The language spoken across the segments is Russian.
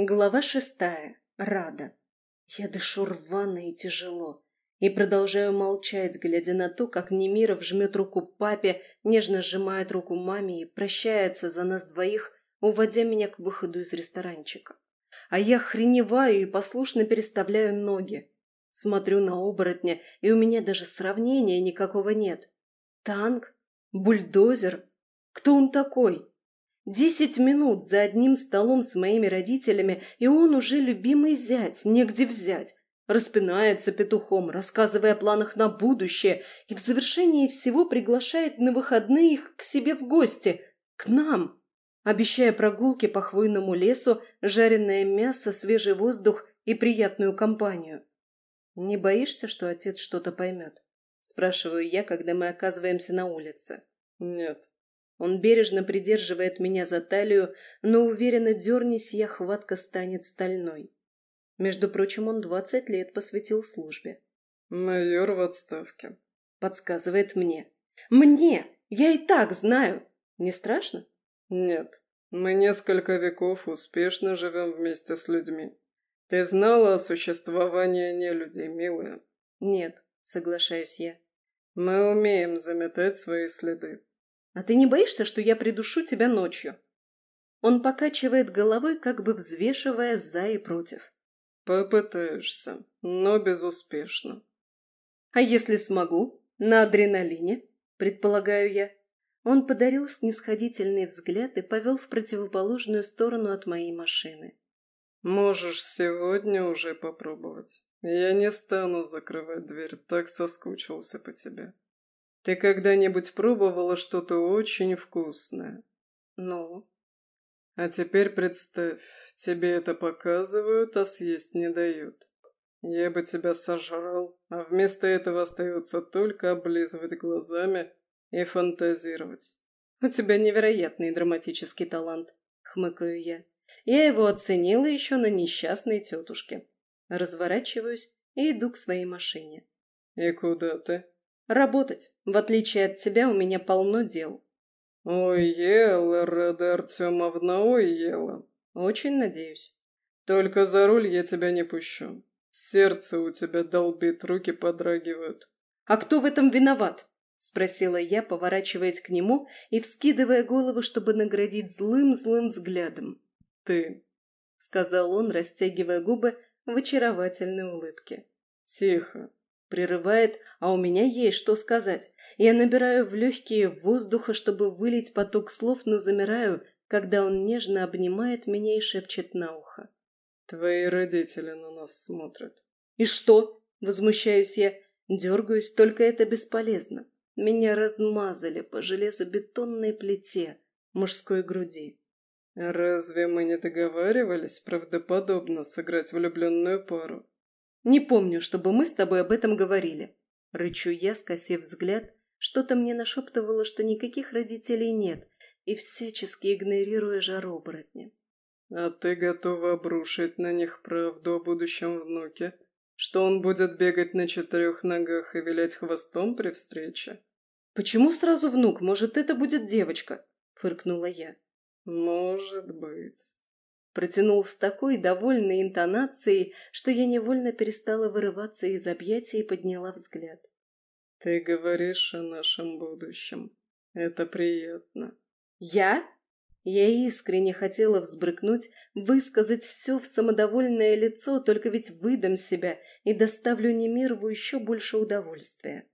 Глава шестая. Рада. Я дышу рвано и тяжело. И продолжаю молчать, глядя на то, как Немиров жмет руку папе, нежно сжимает руку маме и прощается за нас двоих, уводя меня к выходу из ресторанчика. А я хреневаю и послушно переставляю ноги. Смотрю на оборотня, и у меня даже сравнения никакого нет. Танк? Бульдозер? Кто он такой? Десять минут за одним столом с моими родителями, и он уже любимый зять, негде взять. Распинается петухом, рассказывая о планах на будущее, и в завершении всего приглашает на выходные их к себе в гости, к нам, обещая прогулки по хвойному лесу, жареное мясо, свежий воздух и приятную компанию. «Не боишься, что отец что-то поймет?» – спрашиваю я, когда мы оказываемся на улице. «Нет», он бережно придерживает меня за талию, но уверенно дернись, я хватка станет стальной. Между прочим, он двадцать лет посвятил службе. «Майор в отставке», — подсказывает мне. «Мне! Я и так знаю! Не страшно?» «Нет. Мы несколько веков успешно живем вместе с людьми. Ты знала о существовании нелюдей, милая?» «Нет», — соглашаюсь я. «Мы умеем заметать свои следы. А ты не боишься, что я придушу тебя ночью?» Он покачивает головой, как бы взвешивая за и против. «Попытаешься, но безуспешно». «А если смогу? На адреналине?» – предполагаю я. Он подарил снисходительный взгляд и повел в противоположную сторону от моей машины. «Можешь сегодня уже попробовать. Я не стану закрывать дверь, так соскучился по тебе». Ты когда-нибудь пробовала что-то очень вкусное? Ну? А теперь представь, тебе это показывают, а съесть не дают. Я бы тебя сожрал, а вместо этого остается только облизывать глазами и фантазировать. У тебя невероятный драматический талант, хмыкаю я. Я его оценила еще на несчастной тетушке. Разворачиваюсь и иду к своей машине. И куда ты? Работать. В отличие от тебя, у меня полно дел. Ой, ела, Рада Артемовна, ой, ела. Очень надеюсь. Только за руль я тебя не пущу. Сердце у тебя долбит, руки подрагивают. А кто в этом виноват? Спросила я, поворачиваясь к нему и вскидывая голову, чтобы наградить злым-злым взглядом. Ты, сказал он, растягивая губы в очаровательной улыбке. Тихо, Прерывает, а у меня есть что сказать. Я набираю в легкие воздуха, чтобы вылить поток слов, но замираю, когда он нежно обнимает меня и шепчет на ухо. «Твои родители на нас смотрят». «И что?» — возмущаюсь я. Дергаюсь, только это бесполезно. Меня размазали по железобетонной плите мужской груди. «Разве мы не договаривались правдоподобно сыграть влюбленную пару?» Не помню, чтобы мы с тобой об этом говорили. Рычу я, скосив взгляд. Что-то мне нашептывало, что никаких родителей нет, и всячески игнорируя жароборотня. А ты готова обрушить на них правду о будущем внуке? Что он будет бегать на четырех ногах и вилять хвостом при встрече? Почему сразу внук? Может, это будет девочка? Фыркнула я. Может быть. Протянул с такой довольной интонацией, что я невольно перестала вырываться из объятий и подняла взгляд. «Ты говоришь о нашем будущем. Это приятно». «Я?» Я искренне хотела взбрыкнуть, высказать все в самодовольное лицо, только ведь выдам себя и доставлю Немирову еще больше удовольствия.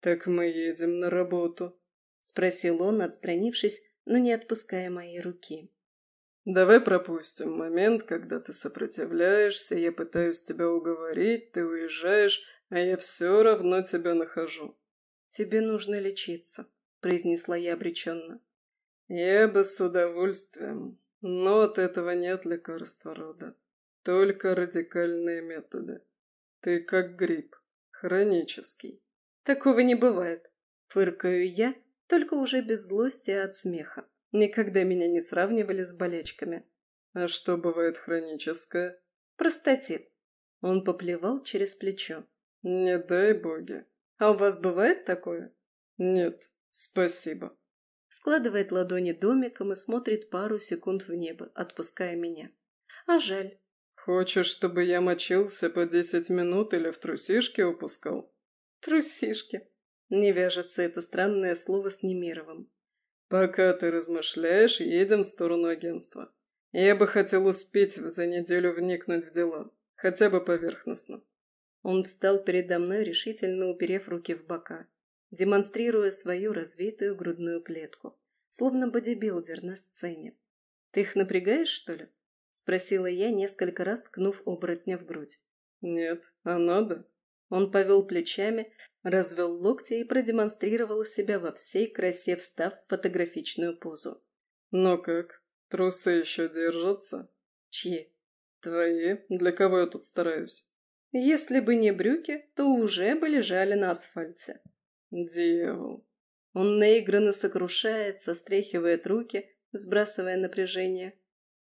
«Так мы едем на работу?» — спросил он, отстранившись, но не отпуская моей руки. Давай пропустим момент, когда ты сопротивляешься, я пытаюсь тебя уговорить, ты уезжаешь, а я все равно тебя нахожу. Тебе нужно лечиться, произнесла я обреченно. Я бы с удовольствием, но от этого нет лекарства рода. Только радикальные методы. Ты как грипп, хронический. Такого не бывает. Фыркаю я, только уже без злости и от смеха. Никогда меня не сравнивали с болячками. А что бывает хроническое? Простатит. Он поплевал через плечо. Не дай боги. А у вас бывает такое? Нет, спасибо. Складывает ладони домиком и смотрит пару секунд в небо, отпуская меня. А жаль. Хочешь, чтобы я мочился по десять минут или в трусишки упускал? Трусишки. Не вяжется это странное слово с Немировым. Пока ты размышляешь, едем в сторону агентства. Я бы хотел успеть за неделю вникнуть в дела, хотя бы поверхностно. Он встал передо мной, решительно уперев руки в бока, демонстрируя свою развитую грудную клетку, словно бодибилдер на сцене. «Ты их напрягаешь, что ли?» — спросила я, несколько раз ткнув оборотня в грудь. «Нет, а надо?» Он повел плечами, развел локти и продемонстрировал себя во всей красе, встав в фотографичную позу. «Ну как, трусы еще держатся?» «Чьи?» «Твои. Для кого я тут стараюсь?» Если бы не брюки, то уже бы лежали на асфальте. Дьявол. Он наигранно сокрушается, стряхивает руки, сбрасывая напряжение.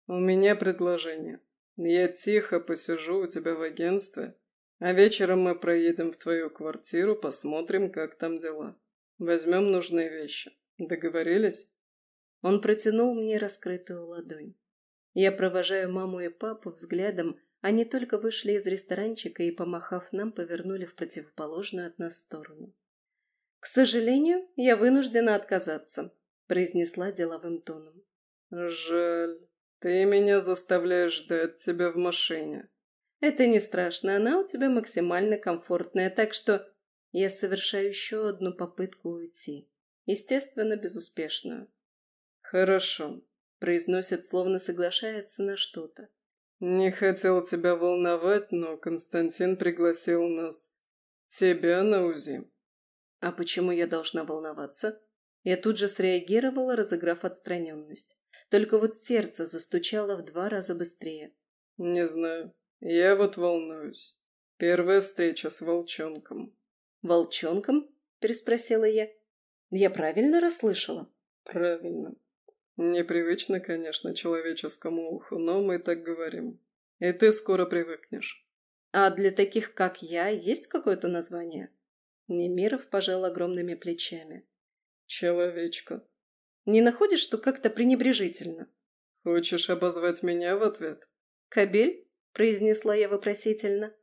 У меня предложение. Я тихо посижу у тебя в агентстве, а вечером мы проедем в твою квартиру, посмотрим, как там дела. Возьмем нужные вещи. Договорились? Он протянул мне раскрытую ладонь. Я провожаю маму и папу взглядом, они только вышли из ресторанчика и, помахав нам, повернули в противоположную от нас сторону. «К сожалению, я вынуждена отказаться», — произнесла деловым тоном. «Жаль. Ты меня заставляешь ждать тебя в машине». «Это не страшно, она у тебя максимально комфортная, так что я совершаю еще одну попытку уйти. Естественно, безуспешную». «Хорошо», — произносит, словно соглашается на что-то. «Не хотел тебя волновать, но Константин пригласил нас. Тебя на УЗИ». «А почему я должна волноваться?» Я тут же среагировала, разыграв отстраненность. Только вот сердце застучало в два раза быстрее. «Не знаю. Я вот волнуюсь. Первая встреча с волчонком». «Волчонком?» – переспросила я. «Я правильно расслышала?» «Правильно. Непривычно, конечно, человеческому уху, но мы так говорим. И ты скоро привыкнешь. А для таких, как я, есть какое-то название? Немиров пожал огромными плечами. Человечка. Не находишь, что как-то пренебрежительно? Хочешь обозвать меня в ответ? Кабель? Произнесла я вопросительно.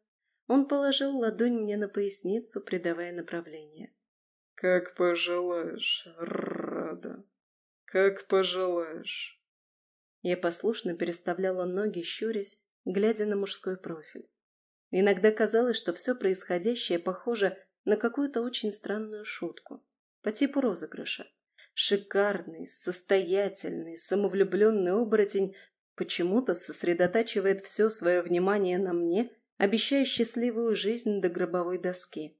Он положил ладонь мне на поясницу, придавая направление. Как пожелаешь, Рада. «Как пожелаешь». Я послушно переставляла ноги, щурясь, глядя на мужской профиль. Иногда казалось, что все происходящее похоже на какую-то очень странную шутку, по типу розыгрыша. Шикарный, состоятельный, самовлюбленный оборотень почему-то сосредотачивает все свое внимание на мне, обещая счастливую жизнь до гробовой доски.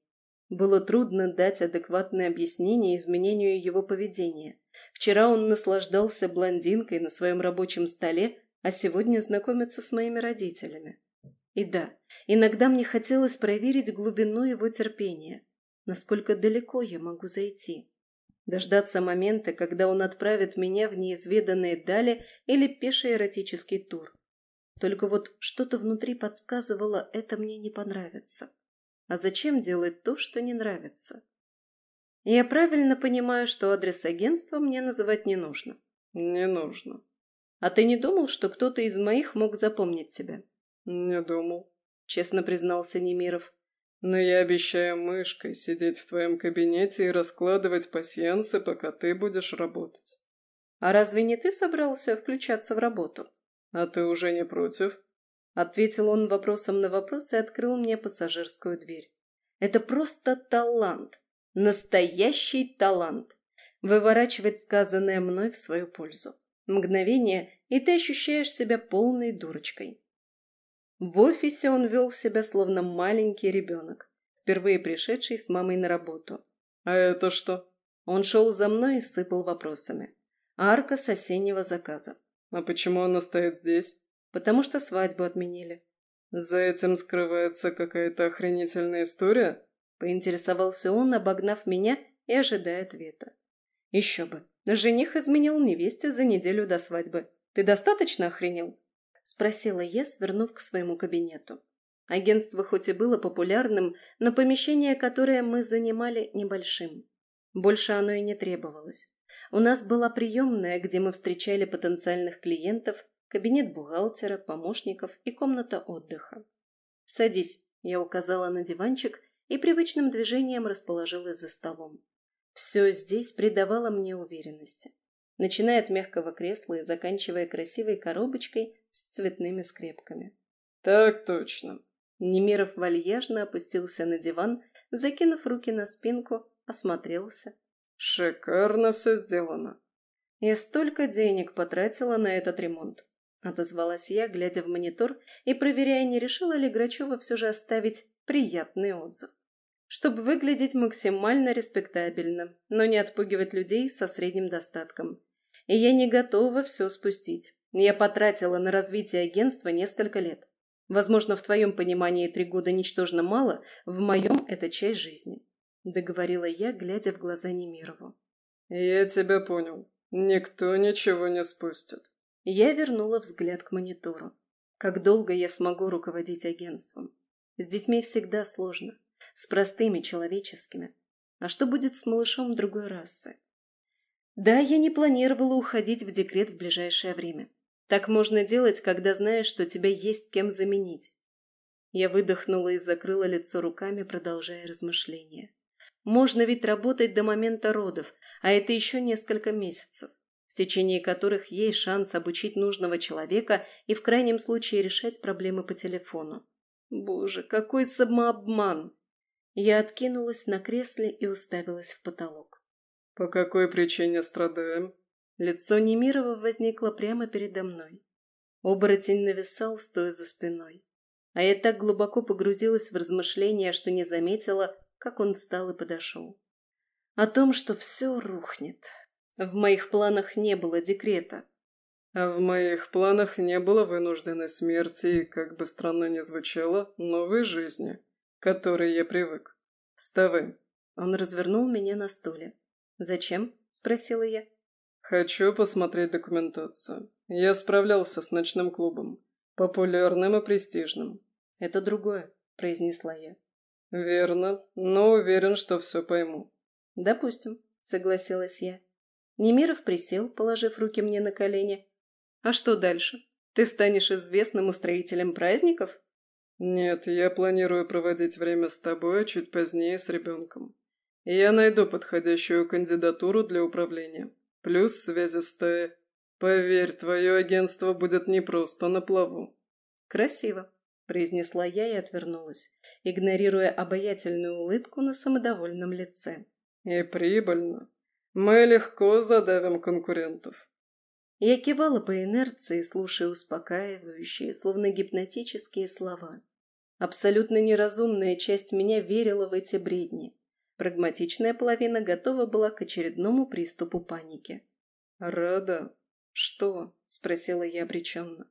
Было трудно дать адекватное объяснение изменению его поведения. Вчера он наслаждался блондинкой на своем рабочем столе, а сегодня знакомится с моими родителями. И да, иногда мне хотелось проверить глубину его терпения, насколько далеко я могу зайти. Дождаться момента, когда он отправит меня в неизведанные дали или пеший эротический тур. Только вот что-то внутри подсказывало, это мне не понравится. А зачем делать то, что не нравится? Я правильно понимаю, что адрес агентства мне называть не нужно? Не нужно. А ты не думал, что кто-то из моих мог запомнить тебя? Не думал, честно признался Немиров. Но я обещаю мышкой сидеть в твоем кабинете и раскладывать пасьянсы, пока ты будешь работать. А разве не ты собрался включаться в работу? А ты уже не против? Ответил он вопросом на вопрос и открыл мне пассажирскую дверь. Это просто талант. Настоящий талант. Выворачивать сказанное мной в свою пользу. Мгновение, и ты ощущаешь себя полной дурочкой. В офисе он вел себя словно маленький ребенок, впервые пришедший с мамой на работу. «А это что?» Он шел за мной и сыпал вопросами. Арка с осеннего заказа. «А почему она стоит здесь?» «Потому что свадьбу отменили». «За этим скрывается какая-то охренительная история?» Поинтересовался он, обогнав меня и ожидая ответа. Еще бы. Жених изменил невесте за неделю до свадьбы. Ты достаточно охренел? Спросила я, свернув к своему кабинету. Агентство хоть и было популярным, но помещение, которое мы занимали, небольшим. Больше оно и не требовалось. У нас была приемная, где мы встречали потенциальных клиентов, кабинет бухгалтера, помощников и комната отдыха. «Садись», — я указала на диванчик и привычным движением расположилась за столом. Все здесь придавало мне уверенности, начиная от мягкого кресла и заканчивая красивой коробочкой с цветными скрепками. «Так точно». Немиров вальяжно опустился на диван, закинув руки на спинку, осмотрелся. «Шикарно все сделано». «Я столько денег потратила на этот ремонт», — отозвалась я, глядя в монитор и проверяя, не решила ли Грачева все же оставить приятный отзыв чтобы выглядеть максимально респектабельно, но не отпугивать людей со средним достатком. И я не готова все спустить. Я потратила на развитие агентства несколько лет. Возможно, в твоем понимании три года ничтожно мало, в моем это часть жизни. Договорила я, глядя в глаза Немирову. Я тебя понял. Никто ничего не спустит. Я вернула взгляд к монитору. Как долго я смогу руководить агентством? С детьми всегда сложно с простыми человеческими. А что будет с малышом другой расы? Да, я не планировала уходить в декрет в ближайшее время. Так можно делать, когда знаешь, что тебя есть кем заменить. Я выдохнула и закрыла лицо руками, продолжая размышления. Можно ведь работать до момента родов, а это еще несколько месяцев, в течение которых есть шанс обучить нужного человека и в крайнем случае решать проблемы по телефону. Боже, какой самообман! Я откинулась на кресле и уставилась в потолок. «По какой причине страдаем?» Лицо Немирова возникло прямо передо мной. Оборотень нависал, стоя за спиной. А я так глубоко погрузилась в размышления, что не заметила, как он встал и подошел. О том, что все рухнет. В моих планах не было декрета. А в моих планах не было вынужденной смерти и, как бы странно ни звучало, новой жизни которой я привык. Вставай. Он развернул меня на стуле. «Зачем?» – спросила я. «Хочу посмотреть документацию. Я справлялся с ночным клубом. Популярным и престижным». «Это другое», – произнесла я. «Верно, но уверен, что все пойму». «Допустим», – согласилась я. Немиров присел, положив руки мне на колени. «А что дальше? Ты станешь известным устроителем праздников?» «Нет, я планирую проводить время с тобой, а чуть позднее с ребенком. я найду подходящую кандидатуру для управления. Плюс связи с Т. Поверь, твое агентство будет не просто на плаву». «Красиво», — произнесла я и отвернулась, игнорируя обаятельную улыбку на самодовольном лице. «И прибыльно. Мы легко задавим конкурентов». Я кивала по инерции, слушая успокаивающие, словно гипнотические слова. Абсолютно неразумная часть меня верила в эти бредни. Прагматичная половина готова была к очередному приступу паники. «Рада?» «Что?» — спросила я обреченно.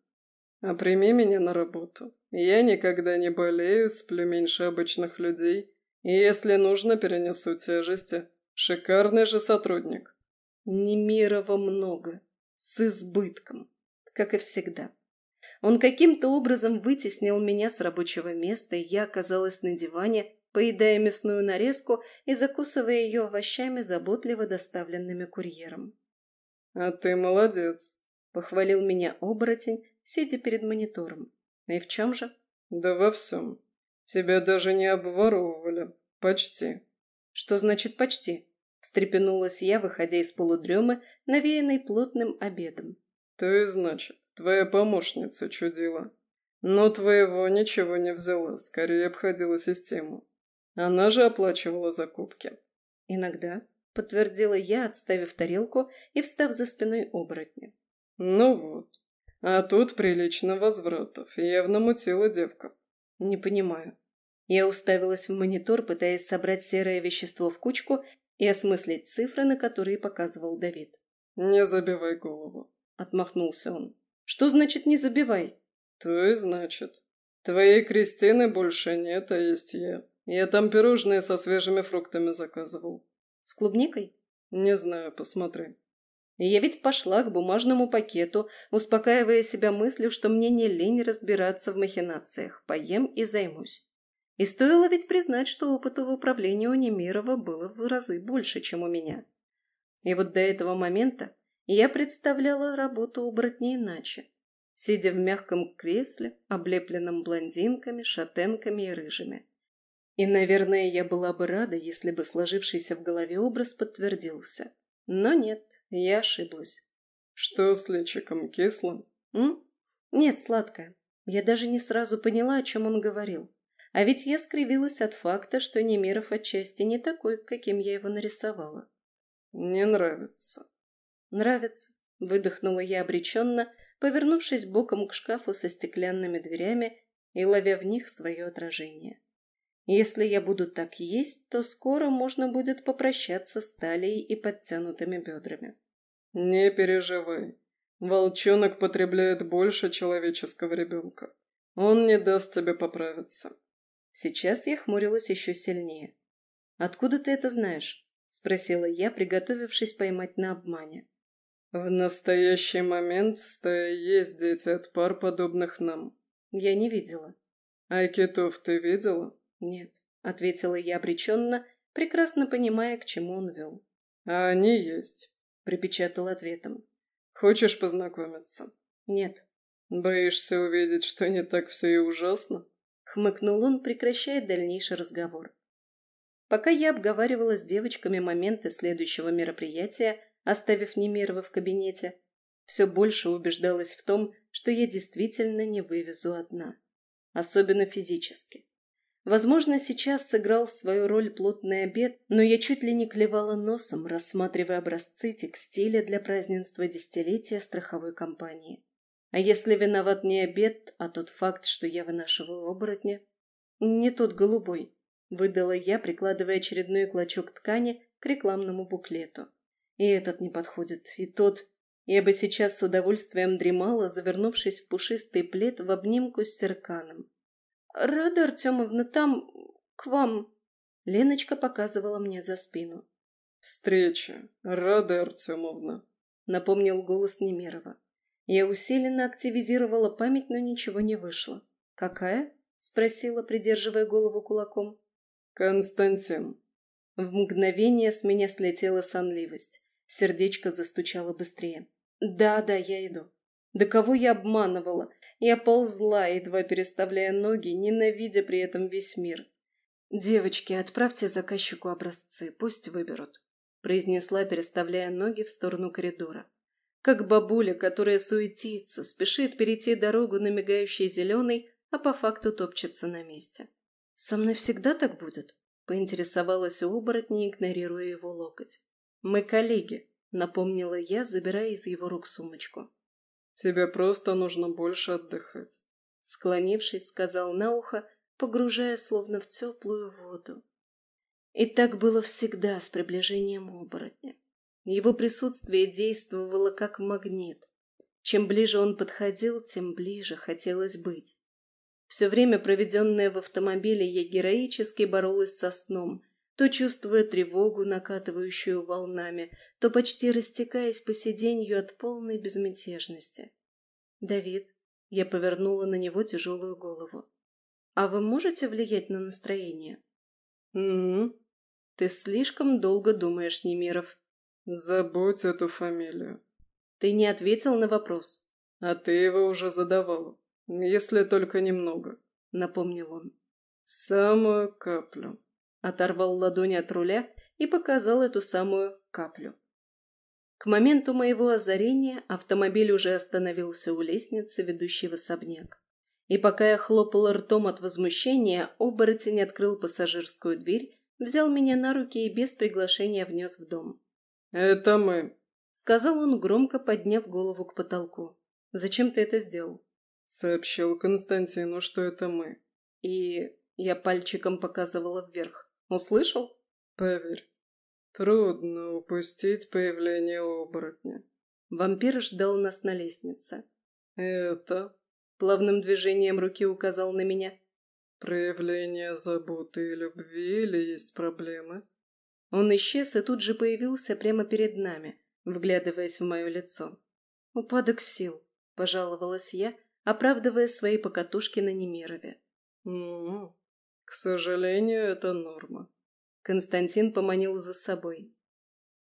«А прими меня на работу. Я никогда не болею, сплю меньше обычных людей, и если нужно, перенесу тяжести. Шикарный же сотрудник». «Немирова много», с избытком, как и всегда. Он каким-то образом вытеснил меня с рабочего места, и я оказалась на диване, поедая мясную нарезку и закусывая ее овощами, заботливо доставленными курьером. «А ты молодец», — похвалил меня оборотень, сидя перед монитором. «И в чем же?» «Да во всем. Тебя даже не обворовывали. Почти». «Что значит «почти»?» встрепенулась я, выходя из полудремы, навеянной плотным обедом. То и значит, твоя помощница чудила. Но твоего ничего не взяла, скорее обходила систему. Она же оплачивала закупки. Иногда, подтвердила я, отставив тарелку и встав за спиной оборотня. Ну вот. А тут прилично возвратов, явно мутила девка. Не понимаю. Я уставилась в монитор, пытаясь собрать серое вещество в кучку и осмыслить цифры, на которые показывал Давид. «Не забивай голову», — отмахнулся он. «Что значит «не забивай»?» «То и значит. Твоей Кристины больше нет, а есть я. Я там пирожные со свежими фруктами заказывал». «С клубникой?» «Не знаю, посмотри». Я ведь пошла к бумажному пакету, успокаивая себя мыслью, что мне не лень разбираться в махинациях, поем и займусь. И стоило ведь признать, что опыта в управлении у Немирова было в разы больше, чем у меня. И вот до этого момента я представляла работу оборотня иначе. сидя в мягком кресле, облепленном блондинками, шатенками и рыжими. И, наверное, я была бы рада, если бы сложившийся в голове образ подтвердился. Но нет, я ошиблась. «Что с личиком кислым?» «М? Нет, сладкое. Я даже не сразу поняла, о чем он говорил. А ведь я скривилась от факта, что Немиров отчасти не такой, каким я его нарисовала. «Не нравится». «Нравится», — выдохнула я обреченно, повернувшись боком к шкафу со стеклянными дверями и ловя в них свое отражение. Если я буду так есть, то скоро можно будет попрощаться с талией и подтянутыми бедрами. «Не переживай. Волчонок потребляет больше человеческого ребенка. Он не даст тебе поправиться». Сейчас я хмурилась еще сильнее. «Откуда ты это знаешь?» — спросила я, приготовившись поймать на обмане. «В настоящий момент в стае есть дети от пар, подобных нам». «Я не видела». «А китов ты видела?» «Нет», — ответила я обреченно, прекрасно понимая, к чему он вел. «А они есть», — припечатал ответом. «Хочешь познакомиться?» «Нет». «Боишься увидеть, что не так все и ужасно?» хмыкнул он, прекращая дальнейший разговор. Пока я обговаривала с девочками моменты следующего мероприятия, оставив Немирова в кабинете, все больше убеждалась в том, что я действительно не вывезу одна. Особенно физически. Возможно, сейчас сыграл свою роль плотный обед, но я чуть ли не клевала носом, рассматривая образцы текстиля для празднества десятилетия страховой компании. А если виноват не обед, а тот факт, что я вынашиваю оборотня? Не тот голубой, выдала я, прикладывая очередной клочок ткани к рекламному буклету. И этот не подходит, и тот... Я бы сейчас с удовольствием дремала, завернувшись в пушистый плед в обнимку с Серканом. «Рада, Артемовна, там... к вам...» Леночка показывала мне за спину. «Встреча. Рада, Артемовна», — напомнил голос Немирова. Я усиленно активизировала память, но ничего не вышло. «Какая?» — спросила, придерживая голову кулаком. «Константин». В мгновение с меня слетела сонливость. Сердечко застучало быстрее. «Да, да, я иду». Да кого я обманывала? Я ползла, едва переставляя ноги, ненавидя при этом весь мир. «Девочки, отправьте заказчику образцы, пусть выберут», — произнесла, переставляя ноги в сторону коридора как бабуля, которая суетится, спешит перейти дорогу на мигающий зеленый, а по факту топчется на месте. «Со мной всегда так будет?» — поинтересовалась у оборотня, игнорируя его локоть. «Мы коллеги», — напомнила я, забирая из его рук сумочку. «Тебе просто нужно больше отдыхать», — склонившись, сказал на ухо, погружая словно в теплую воду. И так было всегда с приближением оборотня. Его присутствие действовало как магнит. Чем ближе он подходил, тем ближе хотелось быть. Все время, проведенное в автомобиле, я героически боролась со сном, то чувствуя тревогу, накатывающую волнами, то почти растекаясь по сиденью от полной безмятежности. «Давид», — я повернула на него тяжелую голову, — «а вы можете влиять на настроение?» «Угу». «Ты слишком долго думаешь, Немиров», «Забудь эту фамилию». «Ты не ответил на вопрос». «А ты его уже задавала, если только немного», — напомнил он. «Самую каплю». Оторвал ладони от руля и показал эту самую каплю. К моменту моего озарения автомобиль уже остановился у лестницы, ведущей в особняк. И пока я хлопала ртом от возмущения, оборотень открыл пассажирскую дверь, взял меня на руки и без приглашения внес в дом. «Это мы», — сказал он, громко подняв голову к потолку. «Зачем ты это сделал?» Сообщил Константину, что это мы. И я пальчиком показывала вверх. «Услышал?» «Поверь, трудно упустить появление оборотня». Вампир ждал нас на лестнице. «Это?» Плавным движением руки указал на меня. «Проявление заботы и любви или есть проблемы?» Он исчез и тут же появился прямо перед нами, вглядываясь в мое лицо. «Упадок сил», — пожаловалась я, оправдывая свои покатушки на Немирове. «Ну, к сожалению, это норма». Константин поманил за собой.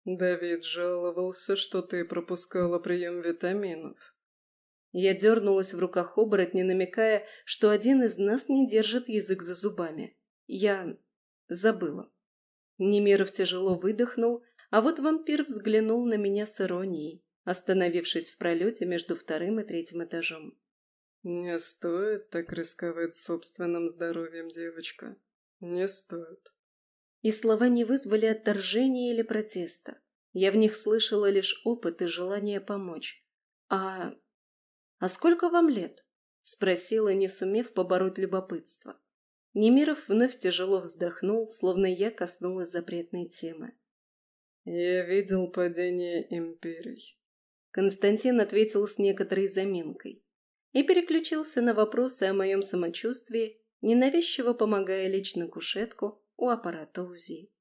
«Давид жаловался, что ты пропускала прием витаминов». Я дернулась в руках оборотня, намекая, что один из нас не держит язык за зубами. Я забыла. Немиров тяжело выдохнул, а вот вампир взглянул на меня с иронией, остановившись в пролете между вторым и третьим этажом. «Не стоит так рисковать собственным здоровьем, девочка. Не стоит». И слова не вызвали отторжения или протеста. Я в них слышала лишь опыт и желание помочь. «А... а сколько вам лет?» — спросила, не сумев побороть любопытство. Немиров вновь тяжело вздохнул, словно я коснулась запретной темы. «Я видел падение империй». Константин ответил с некоторой заминкой и переключился на вопросы о моем самочувствии, ненавязчиво помогая лечь на кушетку у аппарата УЗИ.